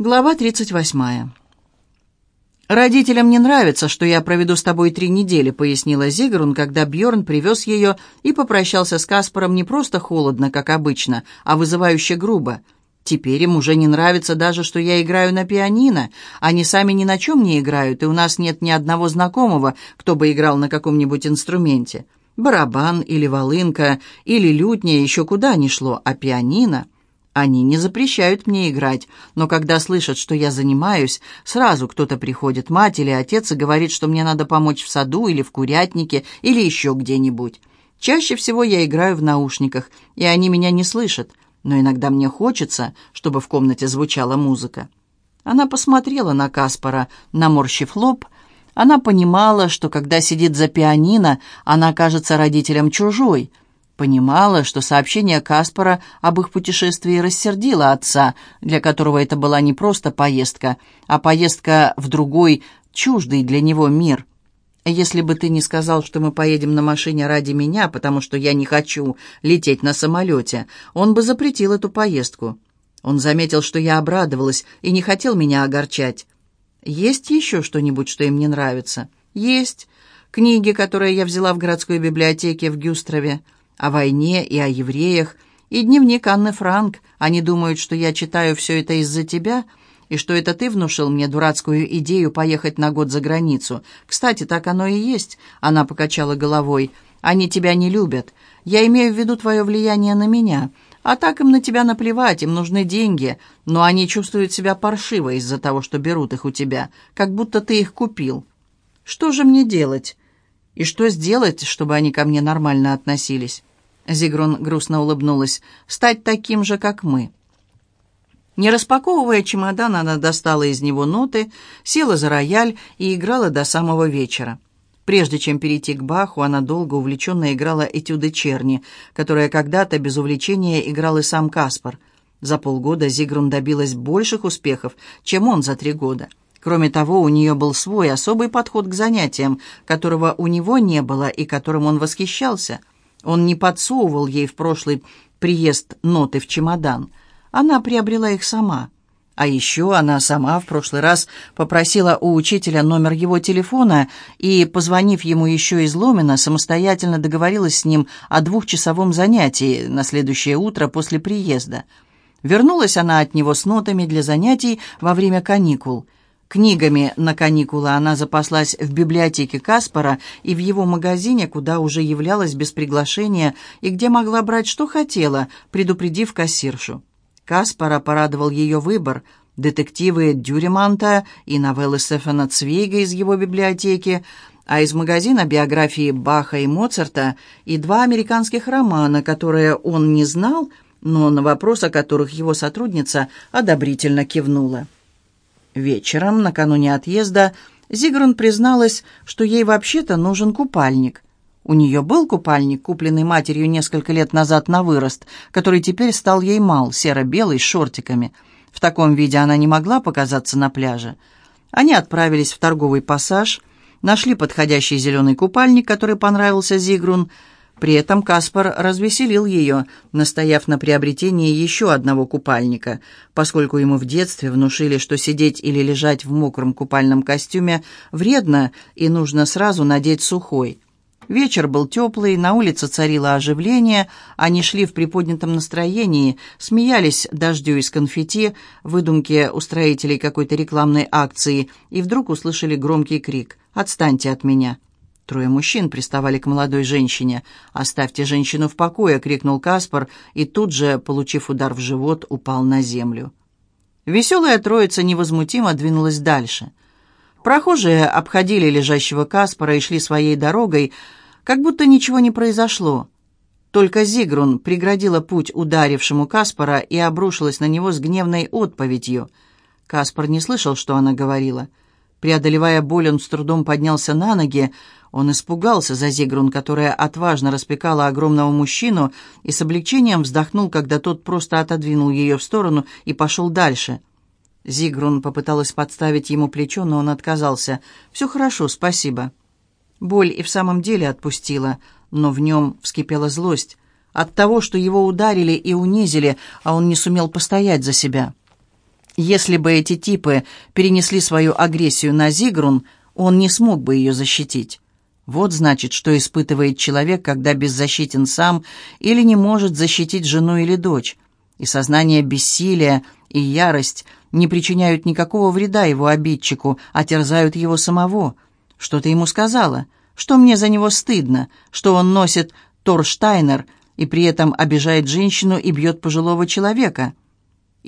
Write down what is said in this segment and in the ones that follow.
Глава 38. «Родителям не нравится, что я проведу с тобой три недели», — пояснила Зигрун, когда Бьорн привез ее и попрощался с Каспаром не просто холодно, как обычно, а вызывающе грубо. «Теперь им уже не нравится даже, что я играю на пианино. Они сами ни на чем не играют, и у нас нет ни одного знакомого, кто бы играл на каком-нибудь инструменте. Барабан или волынка или лютня еще куда ни шло, а пианино...» Они не запрещают мне играть, но когда слышат, что я занимаюсь, сразу кто-то приходит, мать или отец, и говорит, что мне надо помочь в саду или в курятнике или еще где-нибудь. Чаще всего я играю в наушниках, и они меня не слышат, но иногда мне хочется, чтобы в комнате звучала музыка. Она посмотрела на Каспара, наморщив лоб. Она понимала, что когда сидит за пианино, она кажется родителям чужой — Понимала, что сообщение Каспара об их путешествии рассердило отца, для которого это была не просто поездка, а поездка в другой, чуждый для него мир. «Если бы ты не сказал, что мы поедем на машине ради меня, потому что я не хочу лететь на самолете, он бы запретил эту поездку». Он заметил, что я обрадовалась и не хотел меня огорчать. «Есть еще что-нибудь, что им не нравится?» «Есть. Книги, которые я взяла в городской библиотеке в Гюстрове» о войне и о евреях, и дневник Анны Франк. Они думают, что я читаю все это из-за тебя, и что это ты внушил мне дурацкую идею поехать на год за границу. Кстати, так оно и есть», — она покачала головой. «Они тебя не любят. Я имею в виду твое влияние на меня. А так им на тебя наплевать, им нужны деньги, но они чувствуют себя паршиво из-за того, что берут их у тебя, как будто ты их купил. Что же мне делать? И что сделать, чтобы они ко мне нормально относились?» Зигрун грустно улыбнулась. «Стать таким же, как мы». Не распаковывая чемодан, она достала из него ноты, села за рояль и играла до самого вечера. Прежде чем перейти к Баху, она долго увлеченно играла этюды Черни, которые когда-то без увлечения играл и сам Каспар. За полгода Зигрун добилась больших успехов, чем он за три года. Кроме того, у нее был свой особый подход к занятиям, которого у него не было и которым он восхищался – он не подсовывал ей в прошлый приезд ноты в чемодан. Она приобрела их сама. А еще она сама в прошлый раз попросила у учителя номер его телефона и, позвонив ему еще из Ломина, самостоятельно договорилась с ним о двухчасовом занятии на следующее утро после приезда. Вернулась она от него с нотами для занятий во время каникул – Книгами на каникулы она запаслась в библиотеке Каспара и в его магазине, куда уже являлась без приглашения и где могла брать что хотела, предупредив кассиршу. Каспара порадовал ее выбор – детективы Дюреманта и новеллы Стефана Цвейга из его библиотеки, а из магазина биографии Баха и Моцарта и два американских романа, которые он не знал, но на вопрос о которых его сотрудница одобрительно кивнула. Вечером, накануне отъезда, Зигрун призналась, что ей вообще-то нужен купальник. У нее был купальник, купленный матерью несколько лет назад на вырост, который теперь стал ей мал, серо-белый, с шортиками. В таком виде она не могла показаться на пляже. Они отправились в торговый пассаж, нашли подходящий зеленый купальник, который понравился Зигрун, при этом Каспар развеселил ее, настояв на приобретении еще одного купальника, поскольку ему в детстве внушили, что сидеть или лежать в мокром купальном костюме вредно и нужно сразу надеть сухой. Вечер был теплый, на улице царило оживление, они шли в приподнятом настроении, смеялись дождю из конфетти, выдумки устроителей какой-то рекламной акции, и вдруг услышали громкий крик «Отстаньте от меня!». Трое мужчин приставали к молодой женщине. «Оставьте женщину в покое!» — крикнул Каспар, и тут же, получив удар в живот, упал на землю. Веселая троица невозмутимо двинулась дальше. Прохожие обходили лежащего Каспара и шли своей дорогой, как будто ничего не произошло. Только Зигрун преградила путь ударившему Каспара и обрушилась на него с гневной отповедью. Каспар не слышал, что она говорила. Преодолевая боль, он с трудом поднялся на ноги, он испугался за Зигрун, которая отважно распекала огромного мужчину, и с облегчением вздохнул, когда тот просто отодвинул ее в сторону и пошел дальше. Зигрун попыталась подставить ему плечо, но он отказался. «Все хорошо, спасибо». Боль и в самом деле отпустила, но в нем вскипела злость от того, что его ударили и унизили, а он не сумел постоять за себя. Если бы эти типы перенесли свою агрессию на Зигрун, он не смог бы ее защитить. Вот значит, что испытывает человек, когда беззащитен сам или не может защитить жену или дочь. И сознание бессилия, и ярость не причиняют никакого вреда его обидчику, а терзают его самого. Что ты ему сказала? Что мне за него стыдно? Что он носит Торштайнер и при этом обижает женщину и бьет пожилого человека?»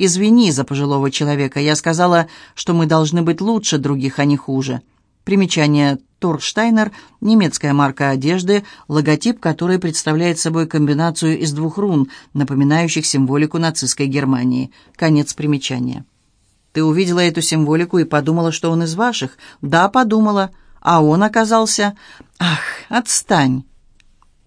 «Извини за пожилого человека. Я сказала, что мы должны быть лучше других, а не хуже». Примечание Торштайнер – немецкая марка одежды, логотип которой представляет собой комбинацию из двух рун, напоминающих символику нацистской Германии. Конец примечания. «Ты увидела эту символику и подумала, что он из ваших?» «Да, подумала. А он оказался...» «Ах, отстань!»